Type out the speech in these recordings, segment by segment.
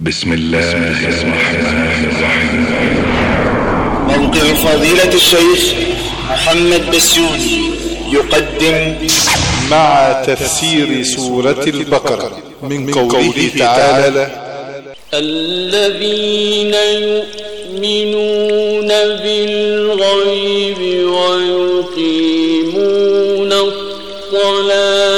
بسم الله الرحمن الرحيم. موقع فضيلة الشيخ محمد بسيوني يقدم مع تفسير سورة البقرة من قوله تعالى الذين يؤمنون بالغيب ويقيمون الصلاة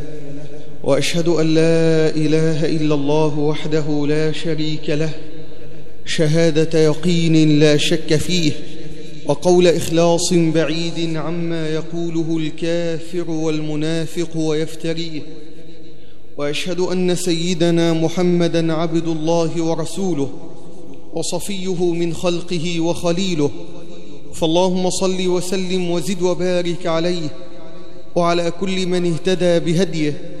وأشهد أن لا إله إلا الله وحده لا شريك له. شهادة يقين لا شك فيه وقول إخلاص بعيد عما يقوله الكافر والمنافق ويفتريه. وأشهد أن سيدنا محمدا عبد الله ورسوله وصفيه من خلقه وخليله. فاللهم صل وسلم وزد وبارك عليه وعلى كل من اهتدى بهديه.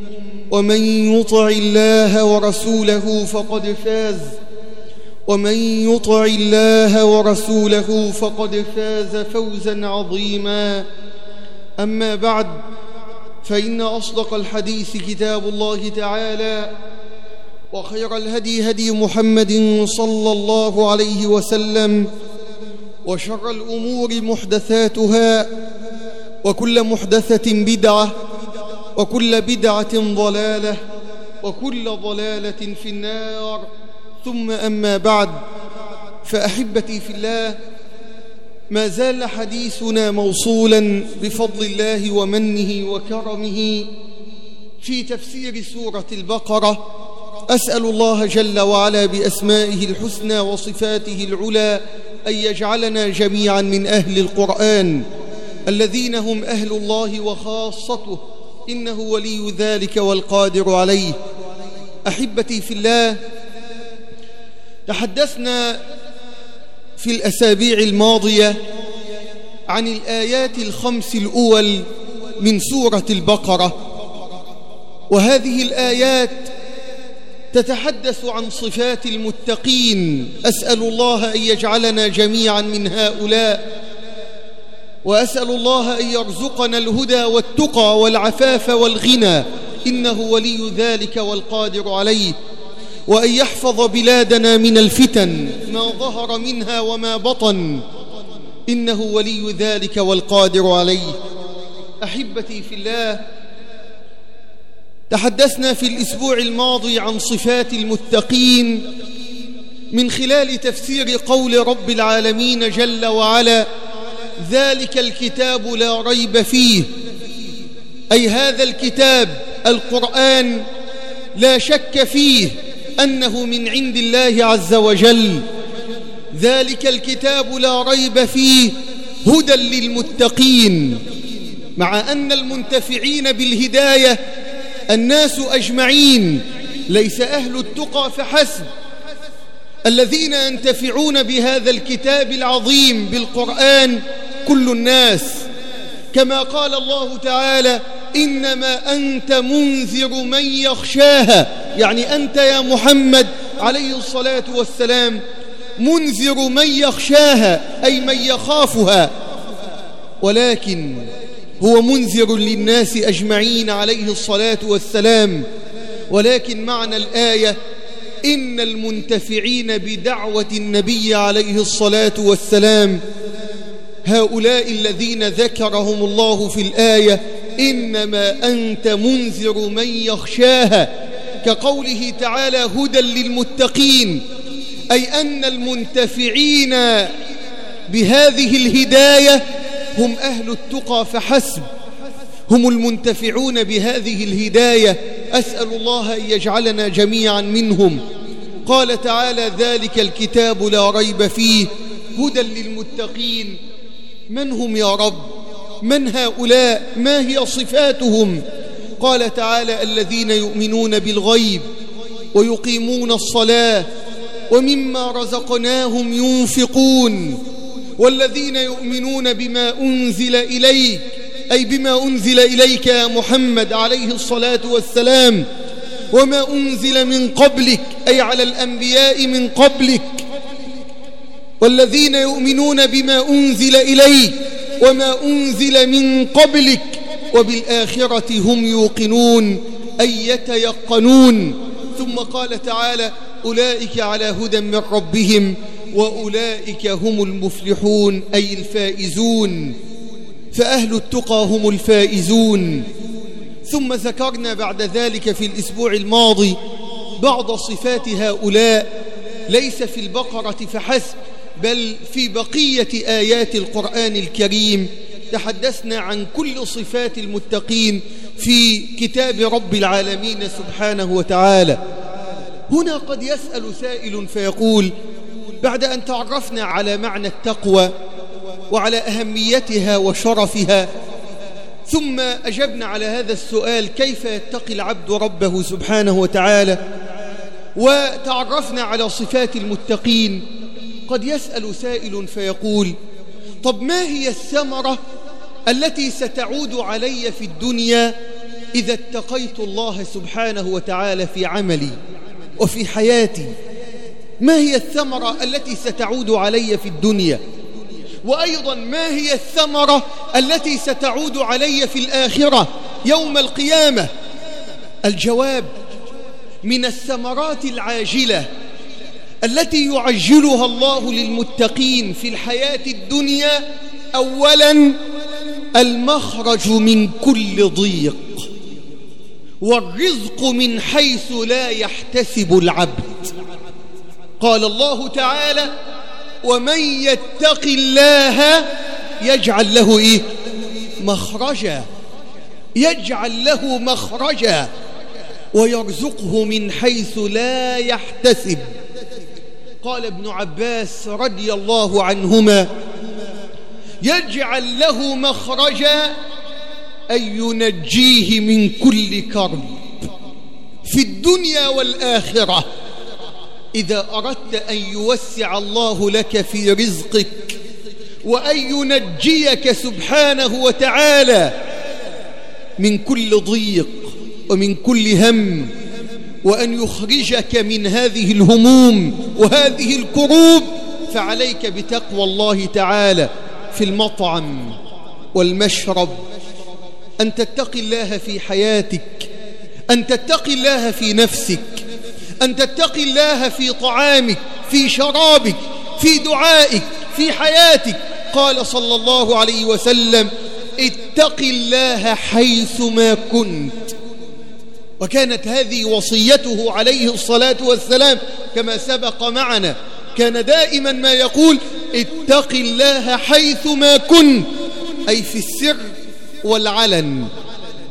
ومن يطع الله ورسوله فقد فاز. ومن يطع الله ورسوله فقد فاز فوزا عظيما. أما بعد فإن أصدق الحديث كتاب الله تعالى وخير الهدي هدي محمد صلى الله عليه وسلم وشر الأمور محدثاتها وكل محدثة بدعة وكل بدعة ضلالة وكل ضلالة في النار. ثم أما بعد فأحبتي في الله ما زال حديثنا موصولا بفضل الله ومنه وكرمه في تفسير سورة البقرة. أسأل الله جل وعلا بأسمائه الحسنى وصفاته العلى أن يجعلنا جميعا من أهل القرآن الذين هم أهل الله وخاصته. إنه ولي ذلك والقادر عليه. أحبتي في الله تحدثنا في الأسابيع الماضية عن الآيات الخمس الأول من سورة البقرة. وهذه الآيات تتحدث عن صفات المتقين. أسأل الله أن يجعلنا جميعا من هؤلاء وأسأل الله أن يرزقنا الهدى والتقى والعفاف والغنى إنه ولي ذلك والقادر عليه. وأن يحفظ بلادنا من الفتن ما ظهر منها وما بطن إنه ولي ذلك والقادر عليه. أحبتي في الله تحدثنا في الأسبوع الماضي عن صفات المتقين من خلال تفسير قول رب العالمين جل وعلا ذلك الكتاب لا ريب فيه. أي هذا الكتاب القرآن لا شك فيه أنه من عند الله عز وجل. ذلك الكتاب لا ريب فيه هدى للمتقين. مع أن المنتفعين بالهداية الناس أجمعين ليس أهل التقى فحسب. الذين ينتفعون بهذا الكتاب العظيم بالقرآن كل الناس. كما قال الله تعالى إنما أنت منذر من يخشاها. يعني أنت يا محمد عليه الصلاة والسلام منذر من يخشاها أي من يخافها. ولكن هو منذر للناس أجمعين عليه الصلاة والسلام. ولكن معنى الآية إن المنتفعين بدعوة النبي عليه الصلاة والسلام هؤلاء الذين ذكرهم الله في الآية إنما أنت منذر من يخشاها. كقوله تعالى هدى للمتقين أي أن المنتفعين بهذه الهداية هم أهل التقى فحسب. هم المنتفعون بهذه الهداية. أسأل الله أن يجعلنا جميعا منهم. قال تعالى ذلك الكتاب لا ريب فيه هدى للمتقين. من هم يا رب؟ من هؤلاء؟ ما هي صفاتهم؟ قال تعالى الذين يؤمنون بالغيب ويقيمون الصلاة ومما رزقناهم ينفقون والذين يؤمنون بما أنزل إليك أي بما أنزل إليك يا محمد عليه الصلاة والسلام وما أنزل من قبلك أي على الأنبياء من قبلك والذين يؤمنون بما أنزل إليك وما أنزل من قبلك وبالآخرة هم يوقنون أي يتيقنون. ثم قال تعالى أولئك على هدى من ربهم وأولئك هم المفلحون أي الفائزون. فأهل التقى هم الفائزون. ثم ذكرنا بعد ذلك في الأسبوع الماضي بعض صفات هؤلاء ليس في البقرة فحسب. بل في بقية آيات القرآن الكريم تحدثنا عن كل صفات المتقين في كتاب رب العالمين سبحانه وتعالى. هنا قد يسأل سائل فيقول بعد أن تعرفنا على معنى التقوى وعلى أهميتها وشرفها ثم أجبنا على هذا السؤال كيف يتقي العبد ربه سبحانه وتعالى؟ وتعرفنا على صفات المتقين قد يسأل سائل فيقول طب ما هي الثمرة التي ستعود علي في الدنيا إذا اتقيت الله سبحانه وتعالى في عملي وفي حياتي؟ ما هي الثمرة التي ستعود علي في الدنيا؟ وأيضا ما هي الثمرة التي ستعود علي في الآخرة يوم القيامة؟ الجواب من الثمرات العاجلة التي يعجلها الله للمتقين في الحياة الدنيا أولا المخرج من كل ضيق والرزق من حيث لا يحتسب العبد. قال الله تعالى ومن يتق الله يجعل له إيه؟ مخرجا يجعل له مخرجا ويرزقه من حيث لا يحتسب. قال ابن عباس رضي الله عنهما يجعل له مخرجا أن ينجيه من كل كرب في الدنيا والآخرة. إذا أردت أن يوسع الله لك في رزقك وأن ينجيك سبحانه وتعالى من كل ضيق ومن كل هم وأن يخرجك من هذه الهموم وهذه الكروب فعليك بتقوى الله تعالى في المطعم والمشرب. أن تتقي الله في حياتك أن تتقي الله في نفسك أن تتقي الله في طعامك في شرابك في دعائك في حياتك. قال صلى الله عليه وسلم اتق الله حيثما كنت. وكانت هذه وصيته عليه الصلاة والسلام كما سبق معنا. كان دائما ما يقول اتق الله حيثما كنت أي في السر والعلن.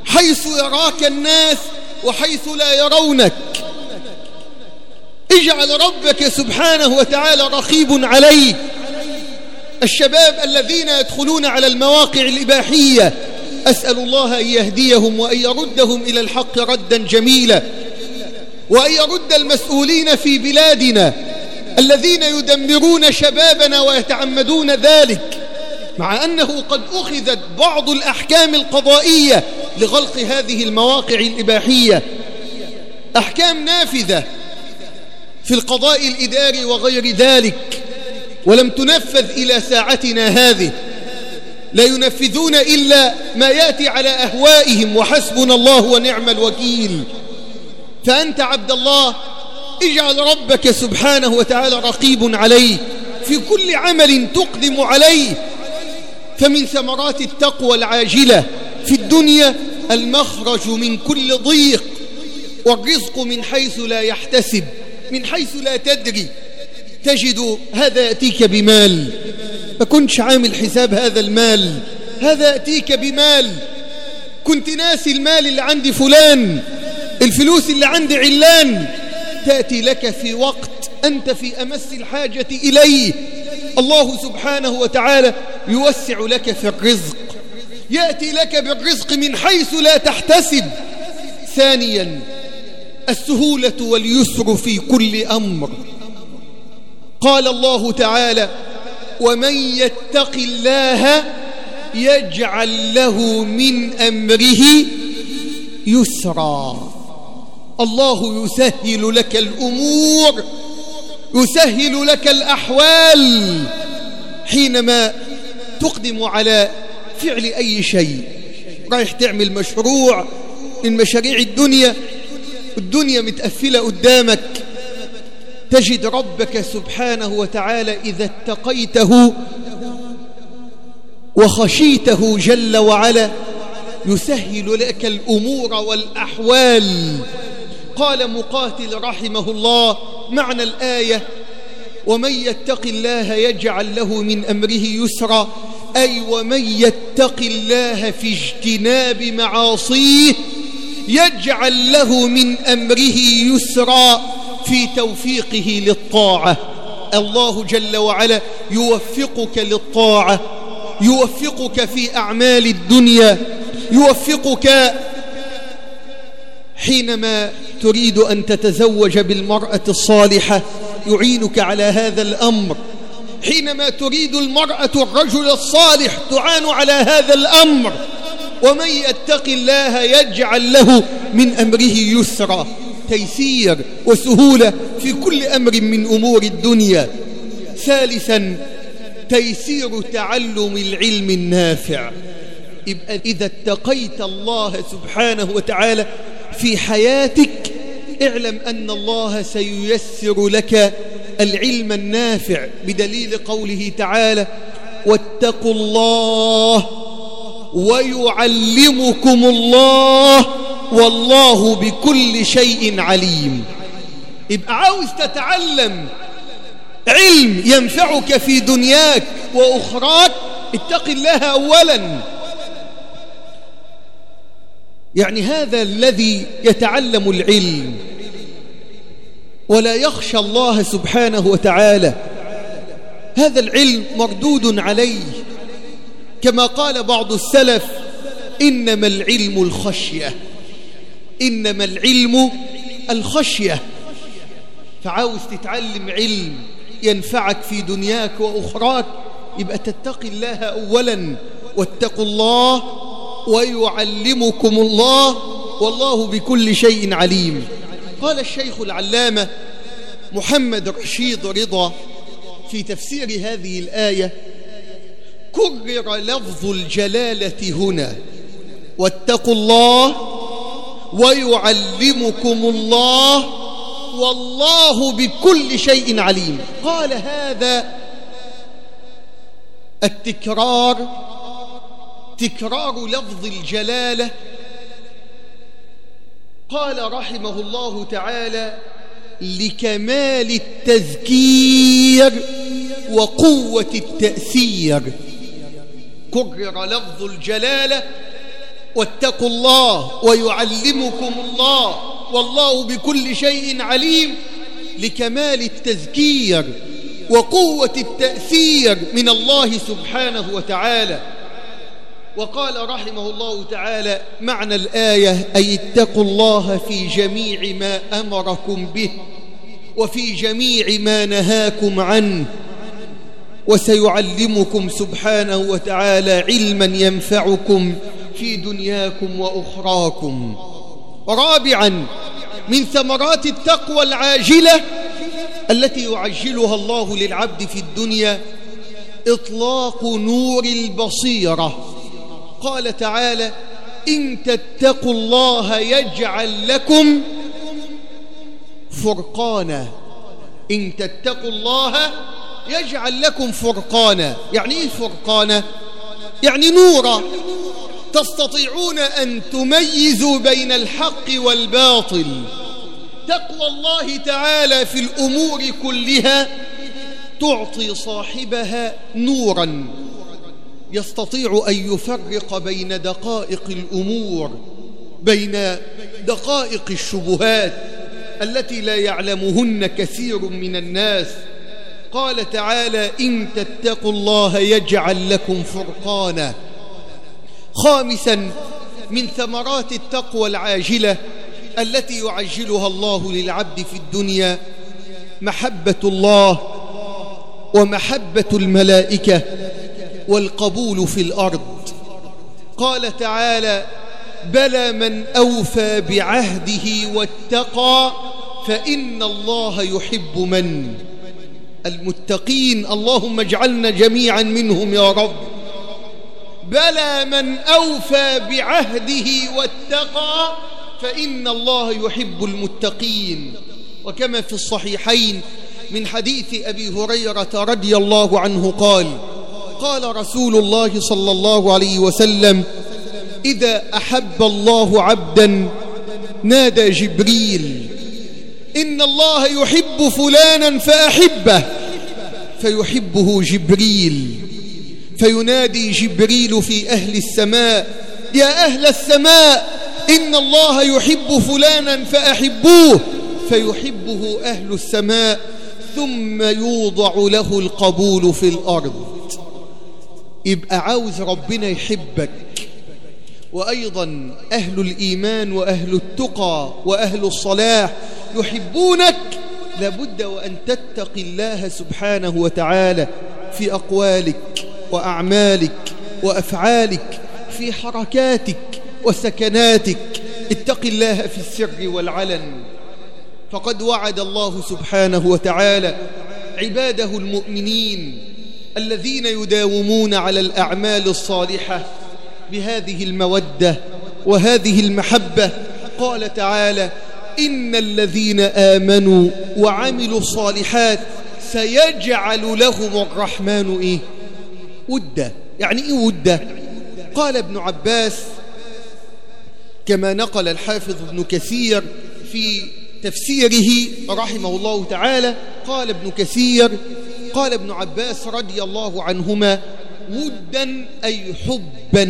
حيث يراك الناس وحيث لا يرونك. اجعل ربك سبحانه وتعالى رقيب عليك. الشباب الذين يدخلون على المواقع الإباحية أسأل الله أن يهديهم وأن يردهم إلى الحق ردا جميلا وأن يرد المسؤولين في بلادنا الذين يدمرون شبابنا ويتعمدون ذلك مع أنه قد أخذت بعض الأحكام القضائية لغلق هذه المواقع الإباحية. أحكام نافذة في القضاء الإداري وغير ذلك ولم تنفذ إلى ساعتنا هذه. لا ينفذون إلا ما يأتي على أهوائهم وحسبنا الله ونعم الوكيل. فأنت عبد الله اجعل ربك سبحانه وتعالى رقيب عليه في كل عمل تقدم عليه. فمن ثمرات التقوى العاجلة في الدنيا المخرج من كل ضيق والرزق من حيث لا يحتسب من حيث لا تدري. تجد هذا يأتيك بمال ما كنتش عامل حساب هذا المال هذا يأتيك بمال. كنت ناسي المال اللي عند فلان الفلوس اللي عند علان. تأتي لك في وقت أنت في أمس الحاجة إليه. الله سبحانه وتعالى يوسع لك في الرزق. يأتي لك بالرزق من حيث لا تحتسب. ثانيا السهولة واليسر في كل أمر. قال الله تعالى ومن يتق الله يجعل له من أمره يسرا. الله يسهل لك الأمور يسهل لك الأحوال حينما تقدم على فعل أي شيء. رايح تعمل مشروع من مشاريع الدنيا الدنيا متأفلة قدامك. تجد ربك سبحانه وتعالى إذا اتقيته وخشيته جل وعلا يسهل لك الأمور والأحوال. قال مقاتل رحمه الله معنى الآية ومن يتق الله يجعل له من أمره يسرا. أي ومن يتق الله في اجتناب معاصيه يجعل له من أمره يسرا. في توفيقه للطاعة. الله جل وعلا يوفقك للطاعة يوفقك في أعمال الدنيا يوفقك حينما تريد أن تتزوج بالمرأة الصالحة. يعينك على هذا الأمر. حينما تريد المرأة الرجل الصالح تعان على هذا الأمر. ومن يتق الله يجعل له من أمره يسرا. تيسير وسهولة في كل أمر من أمور الدنيا. ثالثا تيسير تعلم العلم النافع. إذا اتقيت الله سبحانه وتعالى في حياتك اعلم أن الله سييسر لك العلم النافع بدليل قوله تعالى واتقوا الله ويعلمكم الله والله بكل شيء عليم. يبقى عاوز تتعلم علم ينفعك في دنياك وأخراك اتق الله أولا. يعني هذا الذي يتعلم العلم. ولا يخشى الله سبحانه وتعالى. هذا العلم مردود عليه. كما قال بعض السلف إنما العلم الخشية. إنما العلم الخشية. فعاوز تتعلم علم ينفعك في دنياك وأخراك يبقى تتقي الله أولا واتقوا الله ويعلمكم الله والله بكل شيء عليم. قال الشيخ العلامة محمد رشيد رضا في تفسير هذه الآية كرر لفظ الجلالة هنا واتقوا الله ويعلمكم الله والله بكل شيء عليم. قال هذا التكرار تكرار لفظ الجلالة. قال رحمه الله تعالى لكمال التذكير وقوة التأثير. كرر لفظ الجلالة واتقوا الله ويعلمكم الله والله بكل شيء عليم لكمال التذكير وقوة التأثير من الله سبحانه وتعالى. وقال رحمه الله تعالى معنى الآية أي اتقوا الله في جميع ما أمركم به وفي جميع ما نهاكم عنه. وسيعلمكم سبحانه وتعالى علما ينفعكم في دنياكم وأخراكم. رابعا من ثمرات التقوى العاجلة التي يعجلها الله للعبد في الدنيا إطلاق نور البصيرة. قال تعالى إن تتقوا الله يجعل لكم فرقانا. إن تتقوا الله يجعل لكم فرقانا. يعني إيه فرقانا؟ يعني نورا. تستطيعون أن تميزوا بين الحق والباطل. تقوى الله تعالى في الأمور كلها تعطي صاحبها نورا. يستطيع أن يفرق بين دقائق الأمور بين دقائق الشبهات التي لا يعلمهن كثير من الناس. قال تعالى إن تتقوا الله يجعل لكم فرقانا. خامسا من ثمرات التقوى العاجلة التي يعجلها الله للعبد في الدنيا محبة الله ومحبة الملائكة والقبول في الأرض. قال تعالى بلى من أوفى بعهده واتقى فإن الله يحب من. المتقين اللهم اجعلنا جميعا منهم يا رب. بلى من أوفى بعهده واتقى فإن الله يحب المتقين. وكما في الصحيحين من حديث أبي هريرة رضي الله عنه قال قال رسول الله صلى الله عليه وسلم إذا أحب الله عبدا نادى جبريل إن الله يحب فلانا فأحبه فيحبه جبريل. فينادي جبريل في أهل السماء يا أهل السماء إن الله يحب فلانا فأحبوه فيحبه أهل السماء ثم يوضع له القبول في الأرض. يبقى عاوز ربنا يحبك. وأيضا أهل الإيمان وأهل التقى وأهل الصلاح يحبونك. لابد وأن تتقي الله سبحانه وتعالى في أقوالك. وأعمالك وأفعالك في حركاتك وسكناتك. اتق الله في السر والعلن. فقد وعد الله سبحانه وتعالى عباده المؤمنين الذين يداومون على الأعمال الصالحة بهذه المودة وهذه المحبة. قال تعالى إن الذين آمنوا وعملوا الصالحات سيجعل لهم الرحمن إيه؟ ودة؟ يعني إيه ودة؟ قال ابن عباس كما نقل الحافظ ابن كثير في تفسيره رحمه الله تعالى قال ابن كثير قال ابن عباس رضي الله عنهما ودا أي حبا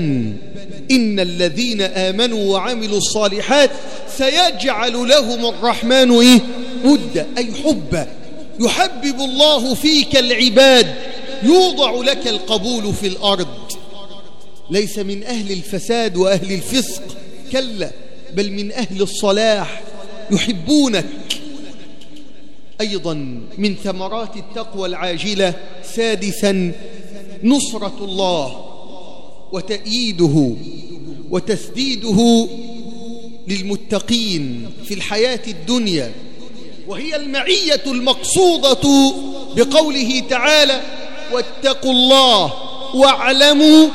إن الذين آمنوا وعملوا الصالحات سيجعل لهم الرحمن إيه؟ ودا أي حبا. يحبب الله فيك العباد يوضع لك القبول في الأرض. ليس من أهل الفساد وأهل الفسق. كلا بل من أهل الصلاح. يحبونك. أيضا من ثمرات التقوى العاجلة سادسا نصرة الله وتأييده وتسديده للمتقين في الحياة الدنيا. وهي المعية المقصودة بقوله تعالى واتقوا الله واعلموا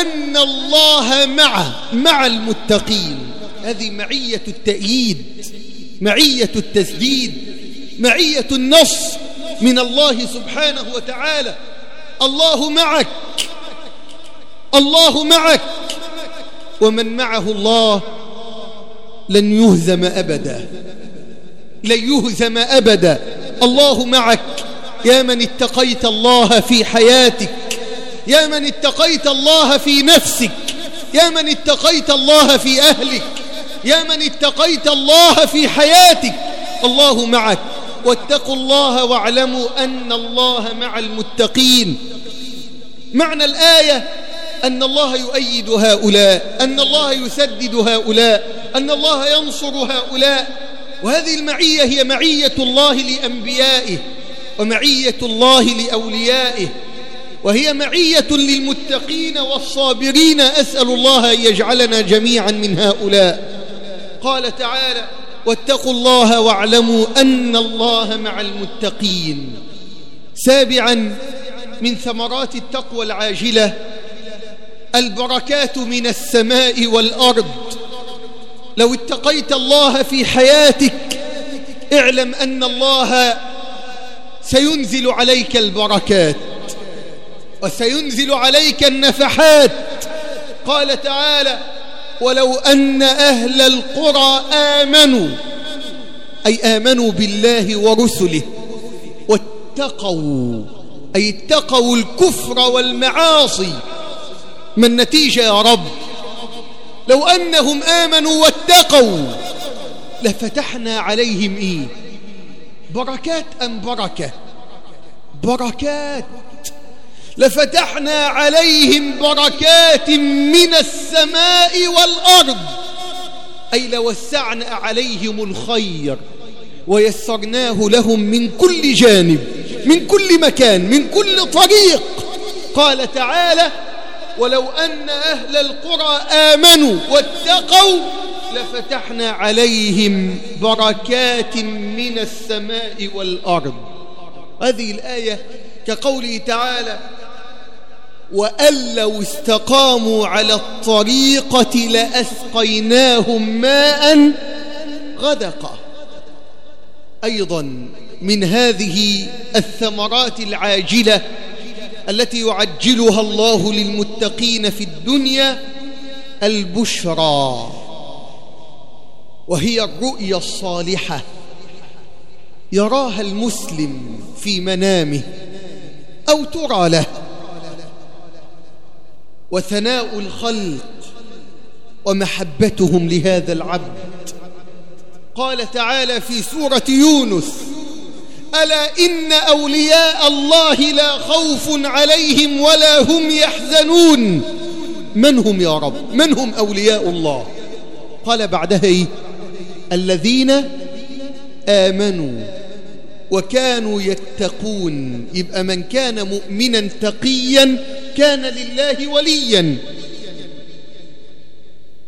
أن الله مع مع المتقين. هذه معية التأييد معية التسديد معية النص من الله سبحانه وتعالى. الله معك الله معك. ومن معه الله لن يهزم أبدا لن يهزم أبدا. الله معك. يا من اتقيت الله في حياتك يا من اتقيت الله في نفسك يا من اتقيت الله في أهلك يا من اتقيت الله في حياتك. الله معك. واتقوا الله واعلموا أن الله مع المتقين. معنى الآية أن الله يؤيد هؤلاء أن الله يسدد هؤلاء أن الله ينصر هؤلاء. وهذه المعية هي معية الله لأنبيائه. ومعية الله لأوليائه وهي معية للمتقين والصابرين. أسأل الله أن يجعلنا جميعا من هؤلاء. قال تعالى واتقوا الله واعلموا أن الله مع المتقين. سابعا من ثمرات التقوى العاجلة البركات من السماء والأرض. لو اتقيت الله في حياتك اعلم أن الله سينزل عليك البركات وسينزل عليك النفحات. قال تعالى ولو أن أهل القرى آمنوا أي آمنوا بالله ورسله واتقوا أي اتقوا الكفر والمعاصي. ما النتيجة يا رب؟ لو أنهم آمنوا واتقوا لفتحنا عليهم إيه؟ بركات أم بركة؟ بركات. لفتحنا عليهم بركات من السماء والأرض. أي لوسعنا عليهم الخير ويسرناه لهم من كل جانب من كل مكان من كل طريق. قال تعالى ولو أن أهل القرى آمنوا واتقوا لفتحنا عليهم بركات من السماء والأرض. هذه الآية كقوله تعالى وأن لو استقاموا على الطريقة لأسقيناهم ماء غدقا أيضا من هذه الثمرات العاجلة التي يعجلها الله للمتقين في الدنيا البشرى. وهي الرؤيا الصالحة. يراها المسلم في منامه أو ترى له. وثناء الخلق ومحبتهم لهذا العبد. قال تعالى في سورة يونس ألا إن أولياء الله لا خوف عليهم ولا هم يحزنون. من هم يا رب؟ من هم أولياء الله؟ قال بعدها إيه؟ الذين آمنوا وكانوا يتقون. يبقى من كان مؤمنا تقيا كان لله وليا.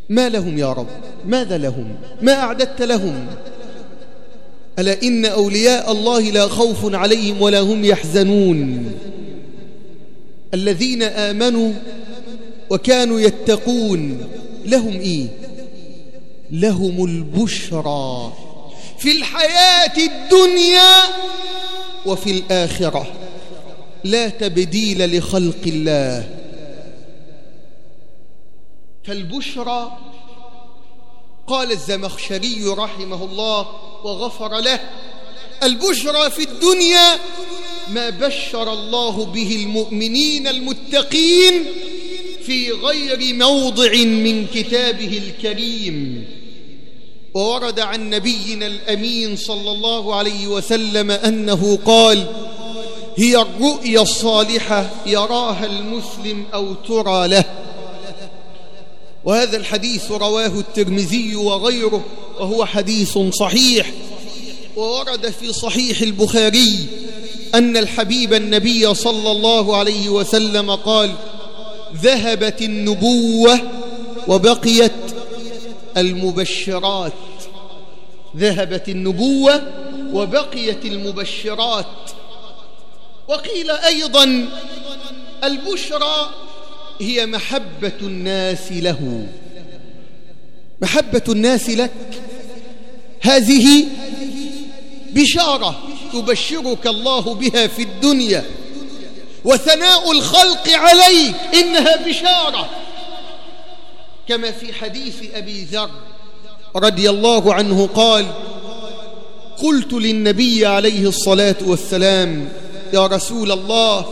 ما لهم يا رب؟ ماذا لهم؟ ما أعددت لهم؟ ألا إن أولياء الله لا خوف عليهم ولا هم يحزنون. الذين آمنوا وكانوا يتقون لهم إيه؟ لهم البشرى في الحياة الدنيا وفي الآخرة. لا تبديل لخلق الله. فالبشرى قال الزمخشري رحمه الله وغفر له البشرى في الدنيا ما بشر الله به المؤمنين المتقين في غير موضع من كتابه الكريم. وورد عن نبينا الأمين صلى الله عليه وسلم أنه قال هي الرؤيا الصالحة يراها المسلم أو ترى له. وهذا الحديث رواه الترمذي وغيره وهو حديث صحيح. وورد في صحيح البخاري أن الحبيب النبي صلى الله عليه وسلم قال ذهبت النبوة وبقيت المبشرات. ذهبت النبوة وبقيت المبشرات. وقيل أيضا البشرى هي محبة الناس له. محبة الناس لك. هذه بشارة يبشرك الله بها في الدنيا. وثناء الخلق عليك إنها بشارة. كما في حديث أبي ذر رضي الله عنه قال قلت للنبي عليه الصلاة والسلام يا رسول الله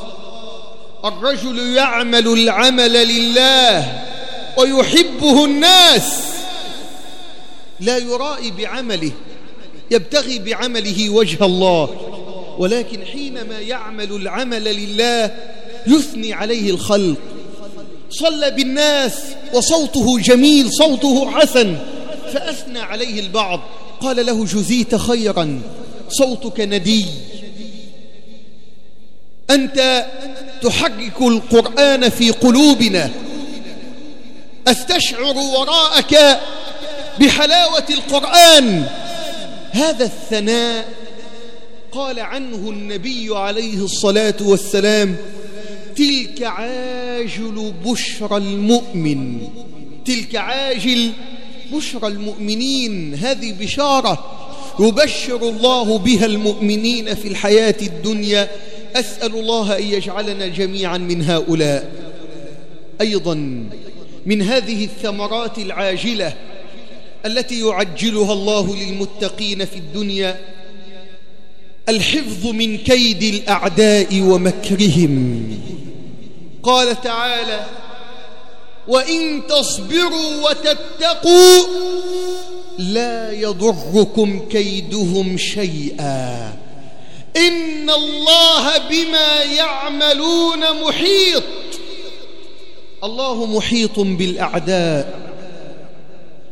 الرجل يعمل العمل لله ويحبه الناس لا يرائي بعمله يبتغي بعمله وجه الله ولكن حينما يعمل العمل لله يثني عليه الخلق صلى بالناس وصوته جميل صوته حسن فأثنى عليه البعض. قال له جزيت خيرا. صوتك ندي. أنت تحرك القرآن في قلوبنا. أستشعر وراءك بحلاوة القرآن. هذا الثناء قال عنه النبي عليه الصلاة والسلام تلك عاجل بشرى المؤمن تلك عاجل بشرى المؤمنين. هذه بشارة يبشر الله بها المؤمنين في الحياة الدنيا. أسأل الله أن يجعلنا جميعا من هؤلاء. أيضا من هذه الثمرات العاجلة التي يعجلها الله للمتقين في الدنيا الحفظ من كيد الأعداء ومكرهم. قال تعالى وإن تصبروا وتتقوا لا يضركم كيدهم شيئا. إن الله بما يعملون محيط. الله محيط بالأعداء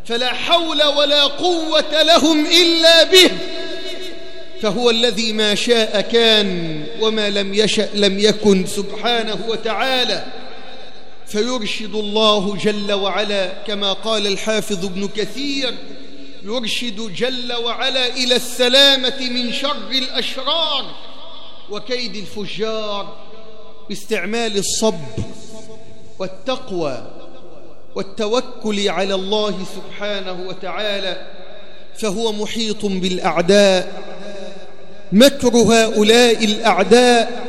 فلا حول ولا قوة لهم إلا به. فهو الذي ما شاء كان وما لم يشأ لم يكن سبحانه وتعالى. فيرشد الله جل وعلا كما قال الحافظ ابن كثير يرشد جل وعلا إلى السلامة من شر الأشرار وكيد الفجار باستعمال الصبر والتقوى والتوكل على الله سبحانه وتعالى. فهو محيط بالأعداء مكر هؤلاء الأعداء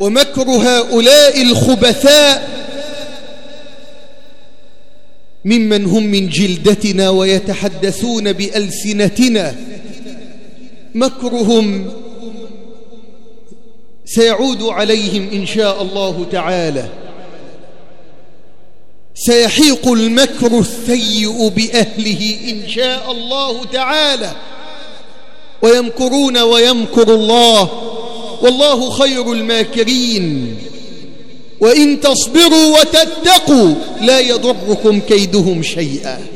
ومكر هؤلاء الخبثاء ممن هم من جلدتنا ويتحدثون بألسنتنا. مكرهم سيعود عليهم إن شاء الله تعالى. سيحيق المكر السيء بأهله إن شاء الله تعالى. ويمكرون ويمكر الله. والله خير الماكرين. وإن تصبروا وتتقوا لا يضركم كيدهم شيئا.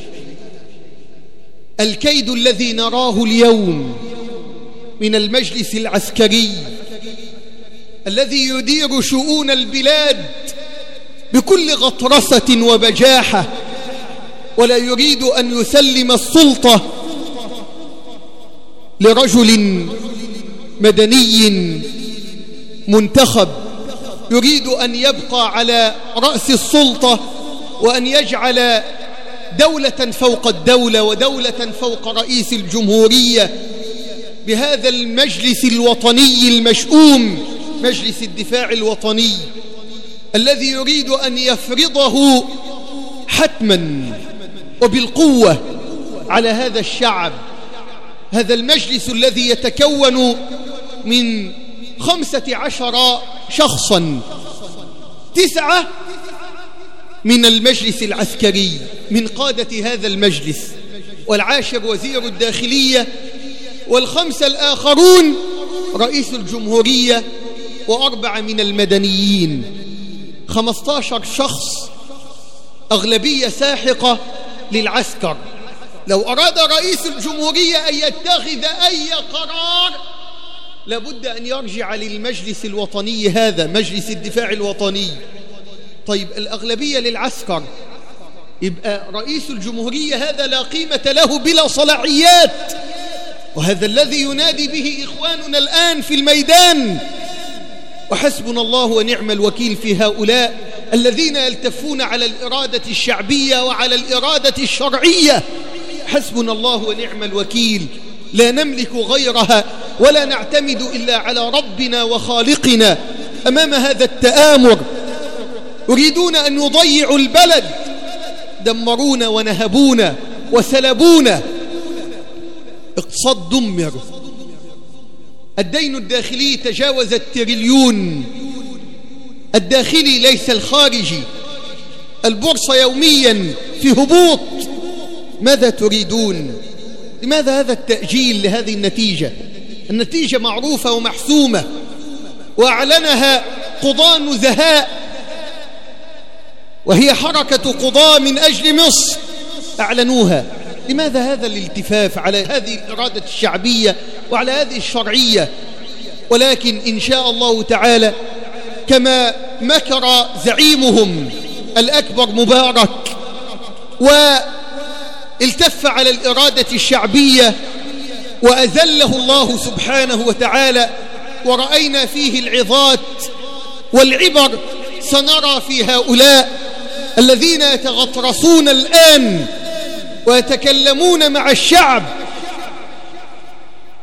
الكيد الذي نراه اليوم من المجلس العسكري الذي يدير شؤون البلاد بكل غطرسة وبجاحة ولا يريد أن يسلم السلطة لرجل مدني منتخب يريد أن يبقى على رأس السلطة وأن يجعل دولة فوق الدولة ودولة فوق رئيس الجمهورية بهذا المجلس الوطني المشؤوم مجلس الدفاع الوطني الذي يريد أن يفرضه حتما وبالقوة على هذا الشعب. هذا المجلس الذي يتكون من خمسة عشر شخصا تسعة من المجلس العسكري من قادة هذا المجلس والعاشر وزير الداخلية والخمسة الآخرون رئيس الجمهورية وأربعة من المدنيين. خمستاشر شخص أغلبية ساحقة للعسكر. لو أراد رئيس الجمهورية أن يتخذ أي قرار لابد أن يرجع للمجلس الوطني هذا مجلس الدفاع الوطني. طيب الأغلبية للعسكر. يبقى رئيس الجمهورية هذا لا قيمة له بلا صلاحيات. وهذا الذي ينادي به إخواننا الآن في الميدان. وحسبنا الله ونعم الوكيل في هؤلاء الذين يلتفون على الإرادة الشعبية وعلى الإرادة الشرعية. حسبنا الله ونعم الوكيل. لا نملك غيرها ولا نعتمد إلا على ربنا وخالقنا. أمام هذا التآمر يريدون أن يضيعوا البلد. دمرونا ونهبونا وسلبونا. اقتصاد دمر. الدين الداخلي تجاوز التريليون. الداخلي ليس الخارجي. البورصة يوميا في هبوط. ماذا تريدون؟ لماذا هذا التأجيل لهذه النتيجة؟ النتيجة معروفة ومحسومة. وأعلنها قضاة نزهاء. وهي حركة قضاة من أجل مصر. أعلنوها. لماذا هذا الالتفاف على هذه الإرادة الشعبية وعلى هذه الشرعية؟ ولكن إن شاء الله تعالى كما مكر زعيمهم الأكبر مبارك والتف على الإرادة الشعبية وأذله الله سبحانه وتعالى ورأينا فيه العظات والعبر سنرى في هؤلاء الذين يتغطرسون الآن ويتكلمون مع الشعب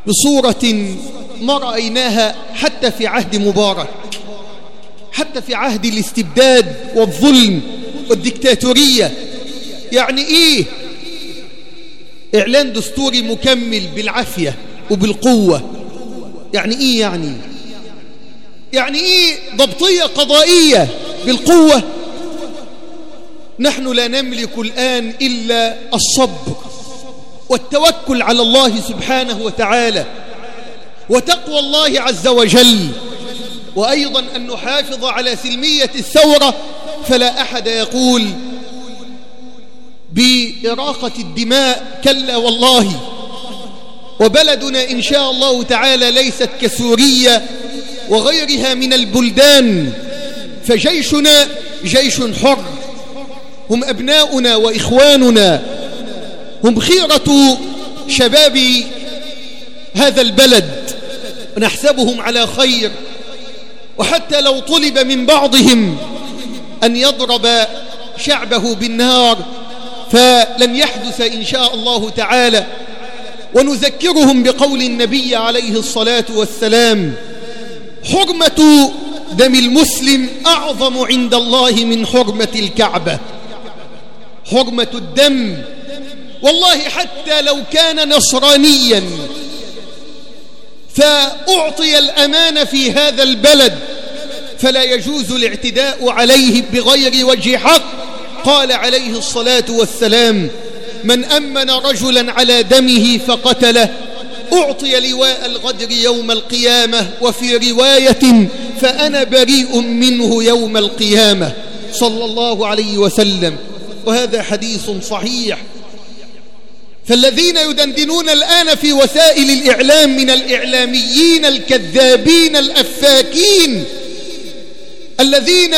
بصورة ما رأيناها حتى في عهد مبارك حتى في عهد الاستبداد والظلم والدكتاتورية. يعني إيه؟ إعلان دستوري مكمل بالعافية وبالقوة. يعني إيه يعني؟ يعني إيه ضبطية قضائية بالقوة؟ نحن لا نملك الآن إلا الصبر والتوكل على الله سبحانه وتعالى وتقوى الله عز وجل. وأيضا أن نحافظ على سلمية الثورة فلا أحد يقول بإراقة الدماء كلا والله. وبلدنا إن شاء الله تعالى ليست كسوريا وغيرها من البلدان. فجيشنا جيش حر. هم أبناؤنا وإخواننا. هم خيرة شباب هذا البلد. ونحسبهم على خير. وحتى لو طلب من بعضهم أن يضرب شعبه بالنار فلن يحدث إن شاء الله تعالى. ونذكرهم بقول النبي عليه الصلاة والسلام حرمة دم المسلم أعظم عند الله من حرمة الكعبة. حرمة الدم. والله حتى لو كان نصرانيا فأعطي الأمان في هذا البلد فلا يجوز الاعتداء عليه بغير وجه حق. قال عليه الصلاة والسلام من أمن رجلا على دمه فقتله أعطي لواء الغدر يوم القيامة وفي رواية فأنا بريء منه يوم القيامة. صلى الله عليه وسلم. وهذا حديث صحيح. فالذين يدندنون الآن في وسائل الإعلام من الإعلاميين الكذابين الأفاكين الذين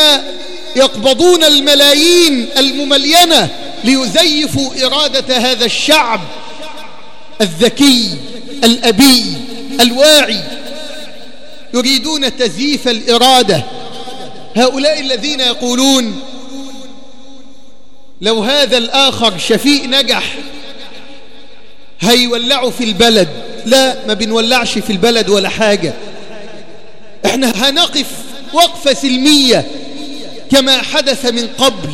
يقبضون الملايين المملينة ليزيفوا إرادة هذا الشعب الذكي الأبي الواعي. يريدون تزييف الإرادة. هؤلاء الذين يقولون لو هذا الآخر شفيء نجح هيولعوا في البلد. لا ما بنولعش في البلد ولا حاجة. إحنا هنقف وقفة سلمية. كما حدث من قبل.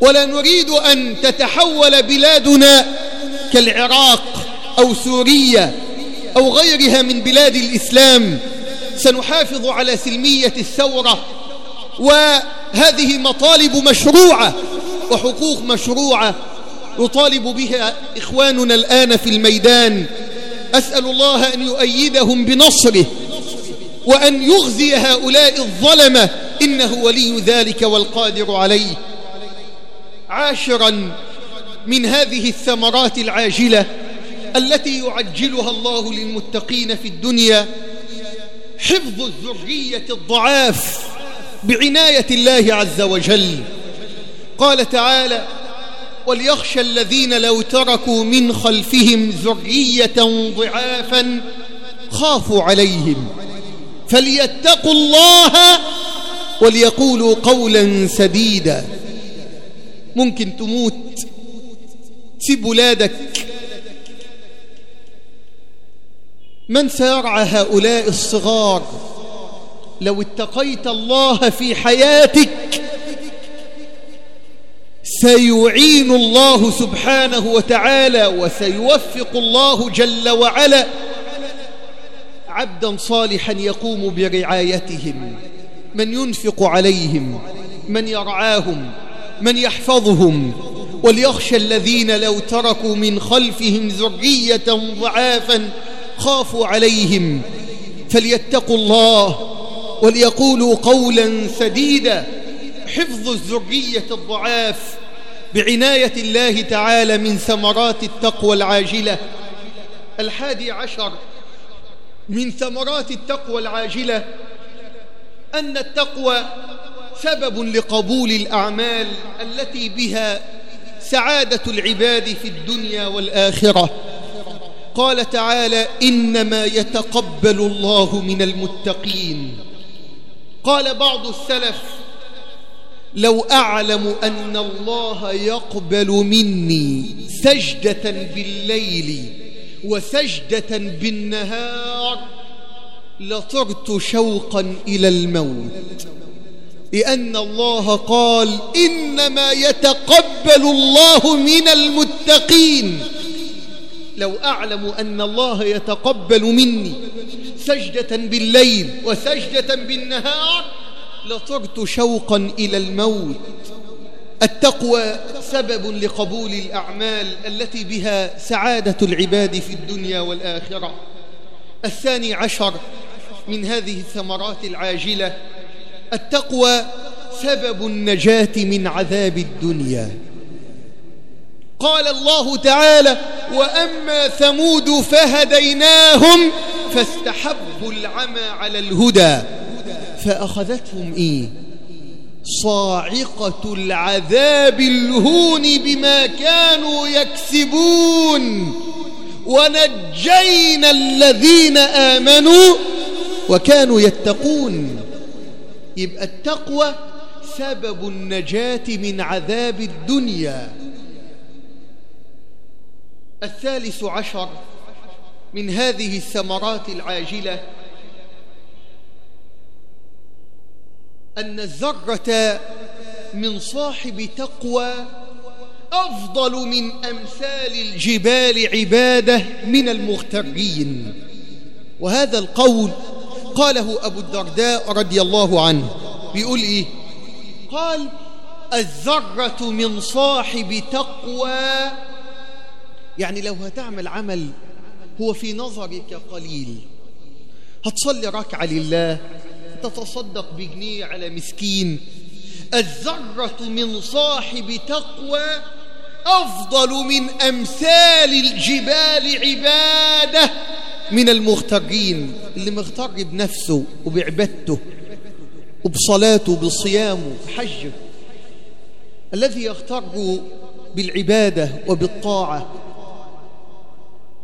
ولا نريد أن تتحول بلادنا كالعراق أو سوريا أو غيرها من بلاد الإسلام. سنحافظ على سلمية الثورة وهذه مطالب مشروعة وحقوق مشروعة يطالب بها إخواننا الآن في الميدان. أسأل الله أن يؤيدهم بنصره وأن يغزي هؤلاء الظلمة إنه ولي ذلك والقادر عليه. عاشرا من هذه الثمرات العاجلة التي يعجلها الله للمتقين في الدنيا حفظ الذرية الضعاف بعناية الله عز وجل. قال تعالى وليخشى الذين لو تركوا من خلفهم ذرية ضعافا خافوا عليهم. فليتقوا الله وليقولوا قولا سديدا. ممكن تموت. تسيب ولادك. من سيرعى هؤلاء الصغار؟ لو اتقيت الله في حياتك سيعين الله سبحانه وتعالى وسيوفق الله جل وعلا. عبدا صالحا يقوم برعايتهم. من ينفق عليهم من يرعاهم من يحفظهم. وليخشى الذين لو تركوا من خلفهم ذرية ضعافا خافوا عليهم. فليتقوا الله وليقولوا قولا سديدا حفظ الذرية الضعاف بعناية الله تعالى من ثمرات التقوى العاجلة. الحادي عشر من ثمرات التقوى العاجلة أن التقوى سبب لقبول الأعمال التي بها سعادة العباد في الدنيا والآخرة. قال تعالى إنما يتقبل الله من المتقين. قال بعض السلف لو أعلم أن الله يقبل مني سجدة بالليل وسجدة بالنهار لطرت شوقا إلى الموت لأن الله قال إنما يتقبل الله من المتقين. لو أعلم أن الله يتقبل مني سجدة بالليل وسجدة بالنهار لطرت شوقا إلى الموت. التقوى سبب لقبول الأعمال التي بها سعادة العباد في الدنيا والآخرة. الثاني عشر من هذه الثمرات العاجلة التقوى سبب النجاة من عذاب الدنيا. قال الله تعالى وأما ثمود فهديناهم فاستحبوا العمى على الهدى فأخذتهم إيه؟ صاعقة العذاب الهون بما كانوا يكسبون. ونجينا الذين آمنوا وكانوا يتقون. يبقى التقوى سبب النجاة من عذاب الدنيا. الثالث عشر من هذه الثمرات العاجلة أن الذرة من صاحب تقوى أفضل من أمثال الجبال عبادة من المغترين وهذا القول قاله أبو الدرداء رضي الله عنه. بيقول إيه؟ قال الذرة من صاحب تقوى. يعني لو هتعمل عمل هو في نظرك قليل. هتصلي ركعة لله تتصدق بجنيه على مسكين. الذرة من صاحب تقوى أفضل من أمثال الجبال عبادة من المغترين اللي مغتر بنفسه وبعبادته وبصلاته وبصيامه وبحجه. الذي يغتر بالعبادة وبالطاعة.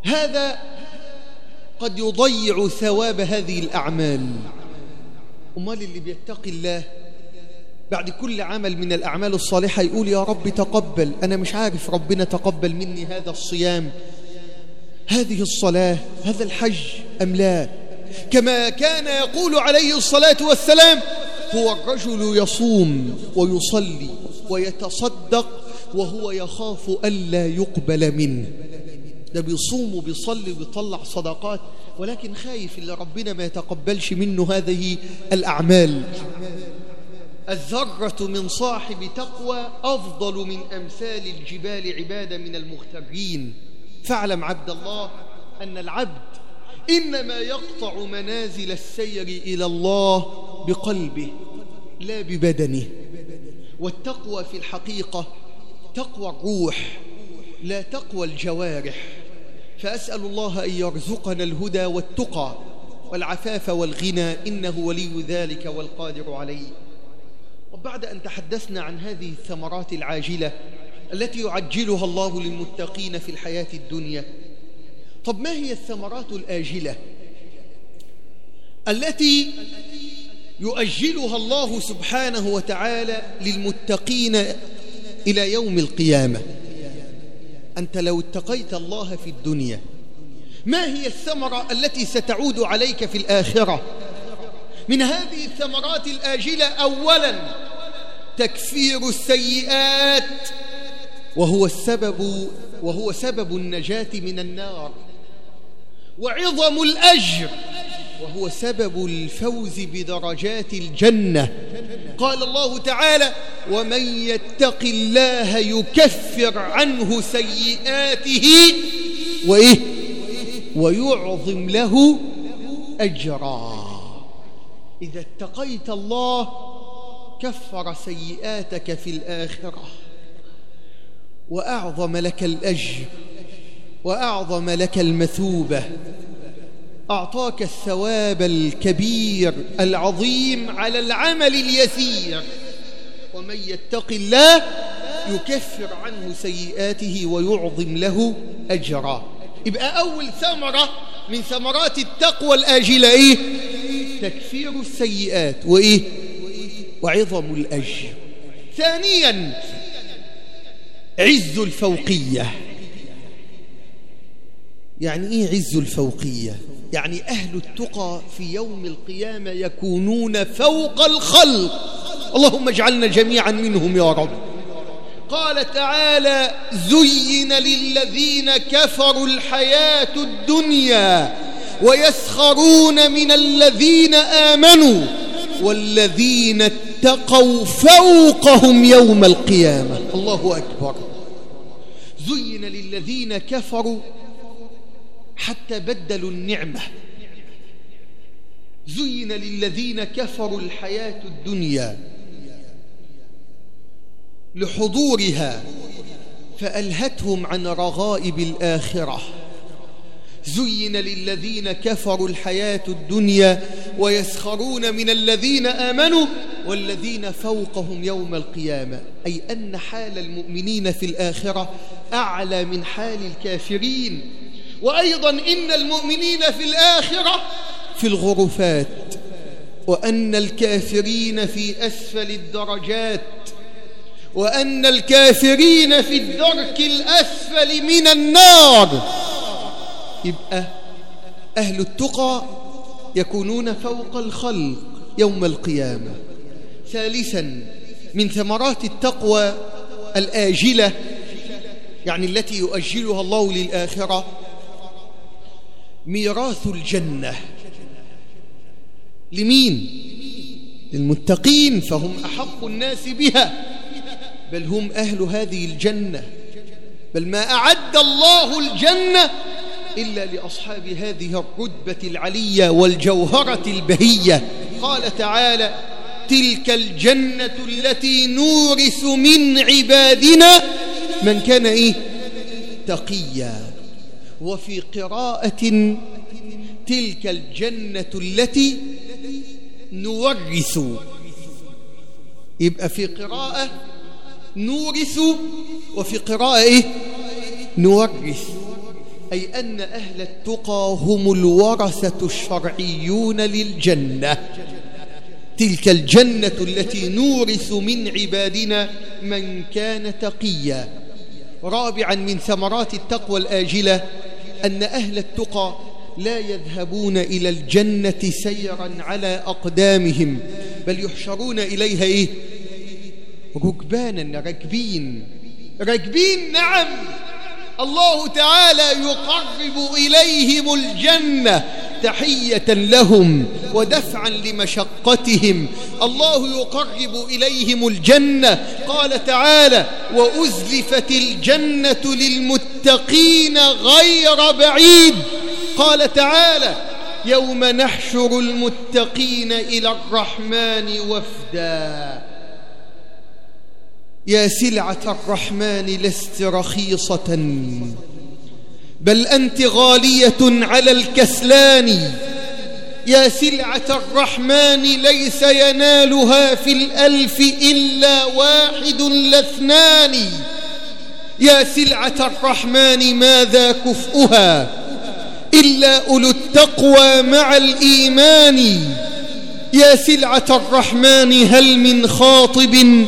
هذا قد يضيع ثواب هذه الأعمال. أمال اللي بيتقي الله بعد كل عمل من الأعمال الصالحة يقول يا رب تقبل. أنا مش عارف ربنا تقبل مني هذا الصيام هذه الصلاة هذا الحج أم لا. كما كان يقول عليه الصلاة والسلام هو الرجل يصوم ويصلي ويتصدق وهو يخاف ألا يقبل منه. ده بيصوم وبيصلي وبيطلع صدقات ولكن خايف اللي ربنا ما يتقبلش منه هذه الأعمال. الذرة من صاحب تقوى أفضل من أمثال الجبال عبادة من المغترين فاعلم عبد الله أن العبد إنما يقطع منازل السير إلى الله بقلبه لا ببدنه. والتقوى في الحقيقة تقوى الروح لا تقوى الجوارح. فأسأل الله أن يرزقنا الهدى والتقى والعفاف والغنى إنه ولي ذلك والقادر عليه. وبعد أن تحدثنا عن هذه الثمرات العاجلة التي يعجلها الله للمتقين في الحياة الدنيا. طب ما هي الثمرات الآجلة التي يؤجلها الله سبحانه وتعالى للمتقين إلى يوم القيامة؟ أنت لو اتقيت الله في الدنيا ما هي الثمرة التي ستعود عليك في الآخرة؟ من هذه الثمرات الآجلة أولا تكفير السيئات وهو السبب وهو سبب النجاة من النار. وعظم الأجر وهو سبب الفوز بدرجات الجنة. قال الله تعالى ومن يتق الله يكفر عنه سيئاته وإيه؟ ويعظم له أجرا. إذا اتقيت الله كفر سيئاتك في الآخرة. وأعظم لك الأجر وأعظم لك المثوبة. أعطاك الثواب الكبير العظيم على العمل اليسير. ومن يتق الله يكفر عنه سيئاته ويعظم له أجرا. يبقى أول ثمرة من ثمرات التقوى الآجلة إيه؟ تكفير السيئات. وإيه؟ وعظم الأجر. ثانيا عز الفوقية. يعني إيه عز الفوقية؟ يعني أهل التقى في يوم القيامة يكونون فوق الخلق. اللهم اجعلنا جميعا منهم يا رب. قال تعالى زين للذين كفروا الحياة الدنيا ويسخرون من الذين آمنوا والذين اتقوا فوقهم يوم القيامة. الله أكبر. زين للذين كفروا حتى بدلوا النعمة. زين للذين كفروا الحياة الدنيا لحضورها فألهتهم عن رغائب الآخرة. زين للذين كفروا الحياة الدنيا ويسخرون من الذين آمنوا والذين فوقهم يوم القيامة. أي أن حال المؤمنين في الآخرة أعلى من حال الكافرين. وأيضا إن المؤمنين في الآخرة في الغرفات وأن الكافرين في أسفل الدرجات وأن الكافرين في الدرك الأسفل من النار. يبقى أهل التقى يكونون فوق الخلق يوم القيامة. ثالثا من ثمرات التقوى الآجلة يعني التي يؤجلها الله للآخرة ميراث الجنة. لمين؟ للمتقين فهم أحق الناس بها. بل هم أهل هذه الجنة. بل ما أعد الله الجنة إلا لأصحاب هذه الرتبة العلية والجوهرة البهية. قال تعالى تلك الجنة التي نورث من عبادنا. من كان إيه؟ تقيا. وفي قراءة تلك الجنة التي نورث. يبقى في قراءة نورث وفي قراءة إيه؟ نورث. أي أن أهل التقى هم الورثة الشرعيون للجنة. تلك الجنة التي نورث من عبادنا من كان تقيا. رابعا من ثمرات التقوى الآجلة أن أهل التقى لا يذهبون إلى الجنة سيرا على أقدامهم بل يحشرون إليها إيه؟ ركبانا راكبين راكبين نعم. الله تعالى يقرب إليهم الجنة تحية لهم ودفعا لمشقتهم. الله يقرب إليهم الجنة. قال تعالى وأزلفت الجنة للمتقين غير بعيد. قال تعالى يوم نحشر المتقين إلى الرحمن وفدا. يا سلعة الرحمن لست رخيصة بل أنت غالية على الكسلان. يا سلعة الرحمن ليس ينالها في الألف إلا واحد لاثنان. يا سلعة الرحمن ماذا كفؤها؟ إلا أولو التقوى مع الإيمان. يا سلعة الرحمن هل من خاطب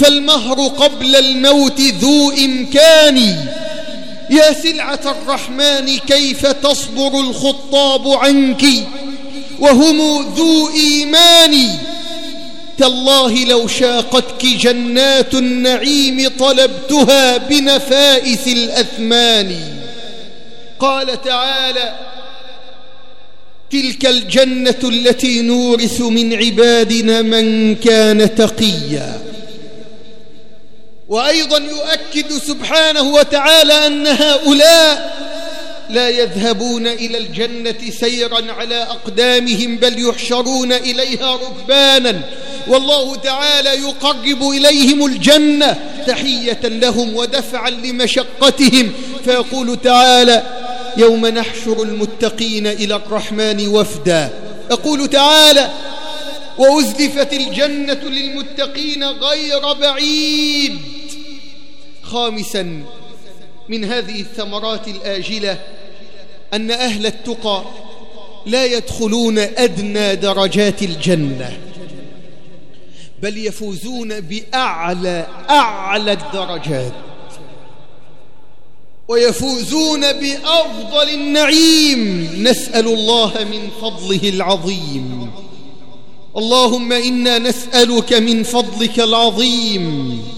فالمهر قبل الموت ذو إمكان. يا سلعة الرحمن كيف تصبر الخطاب عنك؟ وهم ذو إيمان. تالله لو شاقتك جنات النعيم طلبتها بنفائس الأثمان. قال تعالى تلك الجنة التي نورث من عبادنا من كان تقيا. وأيضا يؤكد سبحانه وتعالى أن هؤلاء لا يذهبون إلى الجنة سيرا على أقدامهم بل يحشرون إليها ركبانا والله تعالى يقرب إليهم الجنة تحية لهم ودفعا لمشقتهم. فيقول تعالى يوم نحشر المتقين إلى الرحمن وفدا. يقول تعالى وأزلفت الجنة للمتقين غير بعيد. خامسا من هذه الثمرات الآجلة أن أهل التقى لا يدخلون أدنى درجات الجنة بل يفوزون بأعلى أعلى الدرجات ويفوزون بأفضل النعيم. نسأل الله من فضله العظيم. اللهم إنا نسألك من فضلك العظيم.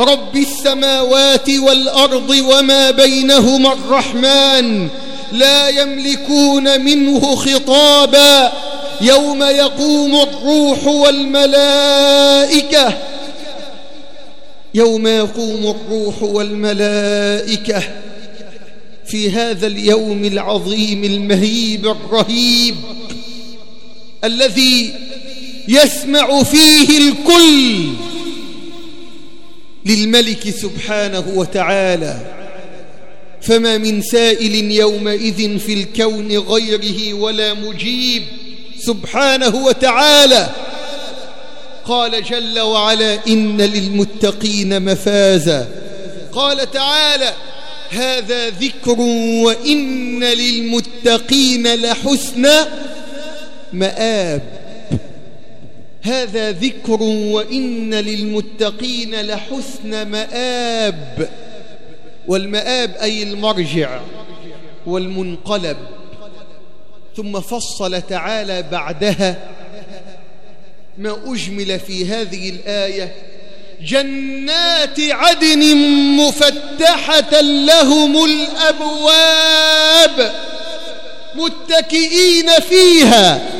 رب السماوات والأرض وما بينهما الرحمن لا يملكون منه خطابا يوم يقوم الروح والملائكة يوم يقوم الروح والملائكة في هذا اليوم العظيم المهيب الرهيب الذي يسمع فيه الكل للملك سبحانه وتعالى. فما من سائل يومئذ في الكون غيره ولا مجيب سبحانه وتعالى. قال جل وعلا إن للمتقين مفازا. قال تعالى هذا ذكر وإن للمتقين لحسن مآب. هذا ذكر وإن للمتقين لحسن مآب والمآب أي المرجع والمنقلب. ثم فصل تعالى بعدها ما أجمل في هذه الآية جنات عدن مفتحة لهم الأبواب متكئين فيها.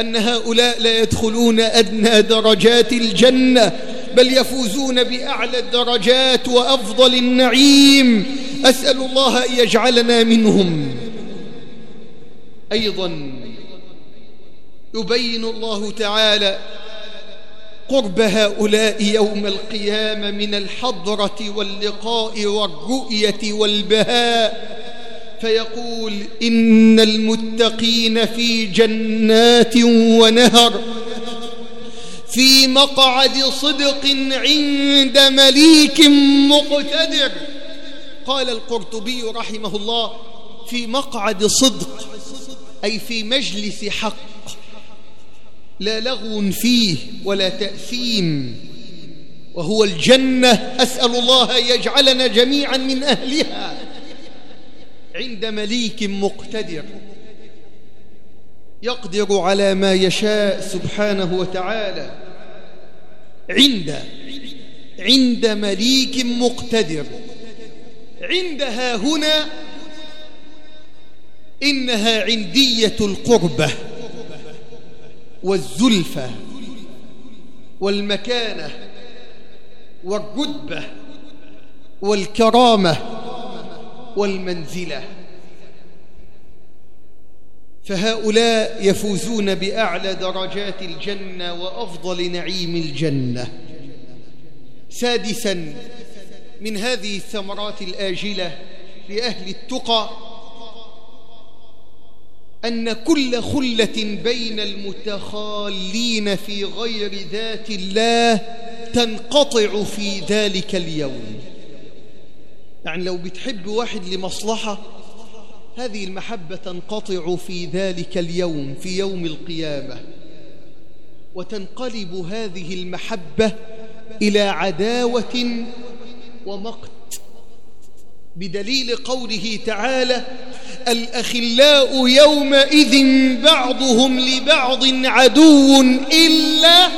أن هؤلاء لا يدخلون أدنى درجات الجنة بل يفوزون بأعلى الدرجات وأفضل النعيم. أسأل الله أن يجعلنا منهم. أيضا يبين الله تعالى قرب هؤلاء يوم القيامة من الحضرة واللقاء والرؤية والبهاء. فيقول إن المتقين في جنات ونهر في مقعد صدق عند مليك مقتدر. قال القرطبي رحمه الله في مقعد صدق أي في مجلس حق لا لغو فيه ولا تأثيم وهو الجنة أسأل الله يجعلنا جميعا من أهلها. عند مليك مقتدر يقدر على ما يشاء سبحانه وتعالى. عند عند مليك مقتدر. عندها هنا إنها عندية القربة والزلفة والمكانة والرتبة والكرامة والمنزلة. فهؤلاء يفوزون بأعلى درجات الجنة وأفضل نعيم الجنة. سادسا من هذه الثمرات الآجلة لأهل التقى أن كل خلة بين المتخالين في غير ذات الله تنقطع في ذلك اليوم. يعني لو بتحب واحد لمصلحة هذه المحبة تنقطع في ذلك اليوم في يوم القيامة. وتنقلب هذه المحبة إلى عداوة ومقت. بدليل قوله تعالى الأخلاء يومئذ بعضهم لبعض عدو إلا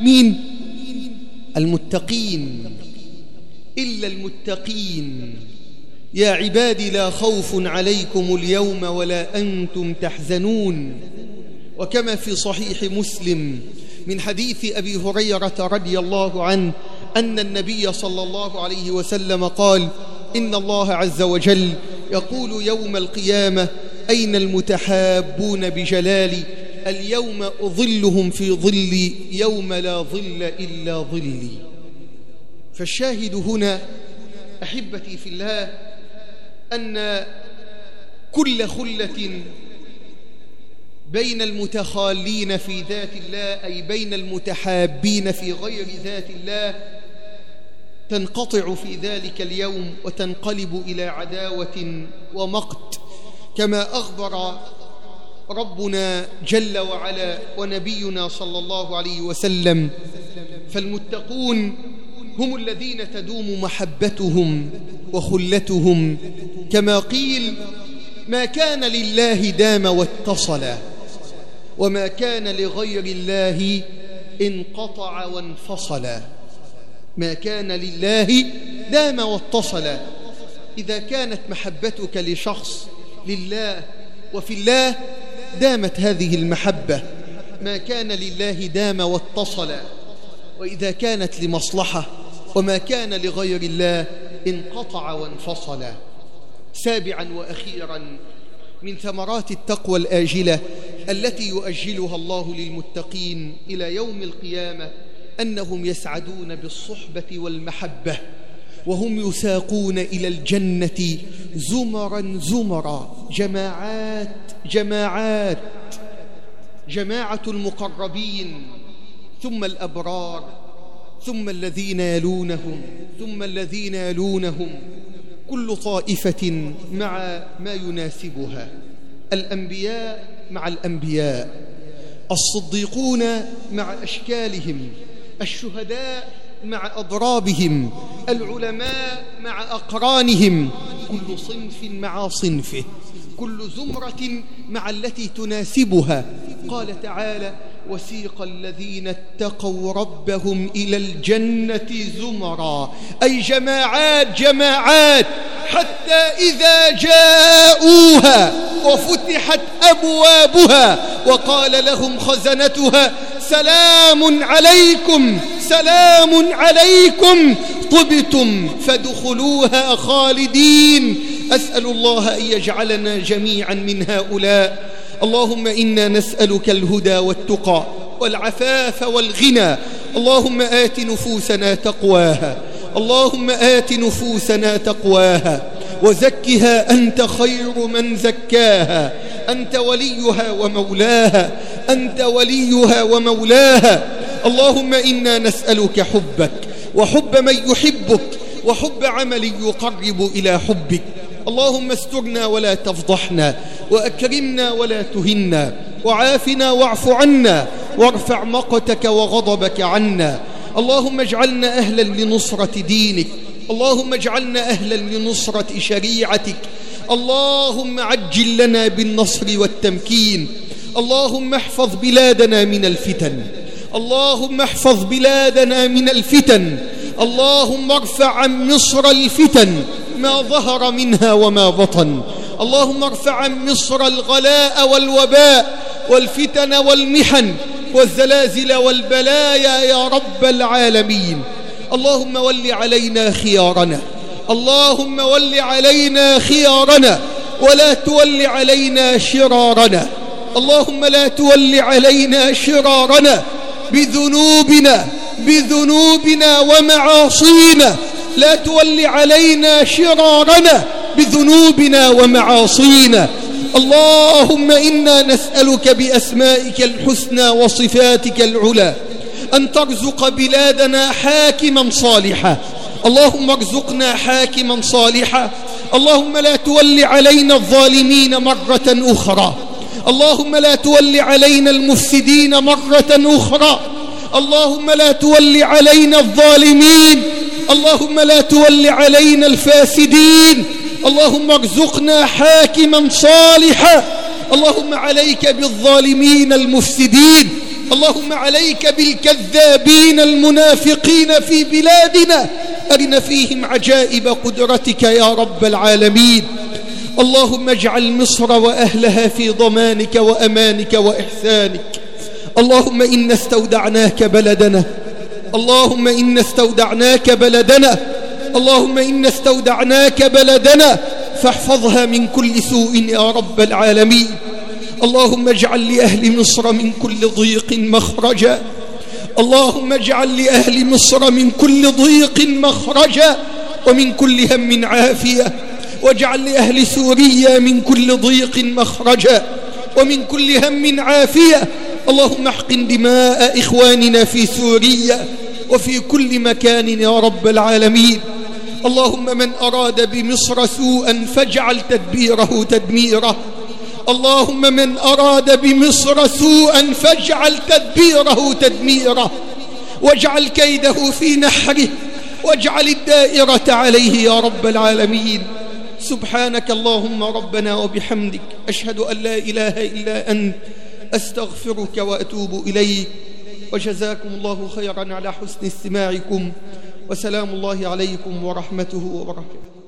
مين؟ المتقين. إلا المتقين. يا عبادي لا خوف عليكم اليوم ولا أنتم تحزنون. وكما في صحيح مسلم من حديث أبي هريرة رضي الله عنه أن النبي صلى الله عليه وسلم قال إن الله عز وجل يقول يوم القيامة أين المتحابون بجلالي؟ اليوم أظلهم في ظلي يوم لا ظل إلا ظلي. فالشاهد هنا أحبتي في الله أن كل خلة بين المتخالين في ذات الله أي بين المتحابين في غير ذات الله تنقطع في ذلك اليوم وتنقلب إلى عداوة ومقت. كما أخبر ربنا جل وعلا ونبينا صلى الله عليه وسلم فالمتقون هم الذين تدوم محبتهم وخلتهم. كما قيل ما كان لله دام واتصل وما كان لغير الله انقطع وانفصل. ما كان لله دام واتصل. إذا كانت محبتك لشخص لله وفي الله دامت هذه المحبة. ما كان لله دام واتصل. وإذا كانت لمصلحة وما كان لغير الله انقطع وانفصل. سابعا وأخيرا من ثمرات التقوى الآجلة التي يؤجلها الله للمتقين إلى يوم القيامة أنهم يسعدون بالصحبة والمحبة وهم يساقون إلى الجنة زمرا زمرا. جماعات جماعات جماعة المقربين ثم الأبرار ثم الذين يلونهم ثم الذين يلونهم. كل طائفة مع ما يناسبها. الأنبياء مع الأنبياء. الصديقون مع أشكالهم. الشهداء مع أضرابهم. العلماء مع أقرانهم. كل صنف مع صنفه. كل زمرة مع التي تناسبها. قال تعالى وسيق الذين اتقوا ربهم إلى الجنة زمرا. أي جماعات جماعات حتى إذا جاءوها وفتحت أبوابها وقال لهم خزنتها سلام عليكم سلام عليكم طبتم فادخلوها خالدين. أسأل الله أن يجعلنا جميعا من هؤلاء. اللهم إنا نسألك الهدى والتقى والعفاف والغنى. اللهم آت نفوسنا تقواها. اللهم آت نفوسنا تقواها. وزكها أنت خير من زكاها. أنت وليها ومولاها. أنت وليها ومولاها. اللهم إنا نسألك حبك. وحب من يحبك. وحب عمل يقرب إلى حبك. اللهم استرنا ولا تفضحنا. وأكرمنا ولا تهنا وعافنا واعف عنا وارفع مقتك وغضبك عنا. اللهم اجعلنا أهلا لنصرة دينك اللهم اجعلنا أهلا لنصرة شريعتك. اللهم عجل لنا بالنصر والتمكين. اللهم احفظ بلادنا من الفتن. اللهم احفظ بلادنا من الفتن. اللهم ارفع عن مصر الفتن ما ظهر منها وما بطن. اللهم ارفع عن مصر الغلاء والوباء والفتن والمحن والزلازل والبلايا يا رب العالمين. اللهم ول علينا خيارنا. اللهم ول علينا خيارنا. ولا تول علينا شرارنا. اللهم لا تول علينا شرارنا. بذنوبنا بذنوبنا ومعاصينا. لا تول علينا شرارنا. بذنوبنا ومعاصينا. اللهم إنا نسألك بأسمائك الحسنى وصفاتك العلى أن ترزق بلادنا حاكما صالحا. اللهم ارزقنا حاكما صالحا. اللهم لا تول علينا الظالمين مرة أخرى. اللهم لا تول علينا المفسدين مرة أخرى. اللهم لا تول علينا الظالمين. اللهم لا تول علينا الفاسدين. اللهم ارزقنا حاكما صالحا. اللهم عليك بالظالمين المفسدين. اللهم عليك بالكذابين المنافقين في بلادنا. أرنا فيهم عجائب قدرتك يا رب العالمين. اللهم اجعل مصر وأهلها في ضمانك وأمانك وإحسانك. اللهم إنا استودعناك بلدنا. اللهم إنا استودعناك بلدنا. اللهم إنا استودعناك بلدنا فاحفظها من كل سوء يا رب العالمين. اللهم اجعل لأهل مصر من كل ضيق مخرجا. اللهم اجعل لأهل مصر من كل ضيق مخرجا ومن كل هم عافية. واجعل لأهل سوريا من كل ضيق مخرجا ومن كل هم عافية. اللهم احقن دماء إخواننا في سوريا وفي كل مكان يا رب العالمين. اللهم من أراد بمصر سوءا فاجعل تدبيره تدميره. اللهم من أراد بمصر سوءا فاجعل تدبيره تدميره. واجعل كيده في نحره واجعل الدائرة عليه يا رب العالمين. سبحانك اللهم ربنا وبحمدك أشهد أن لا إله إلا أنت أستغفرك وأتوب إليك. وجزاكم الله خيرا على حسن استماعكم. وسلام الله عليكم ورحمته وبركاته.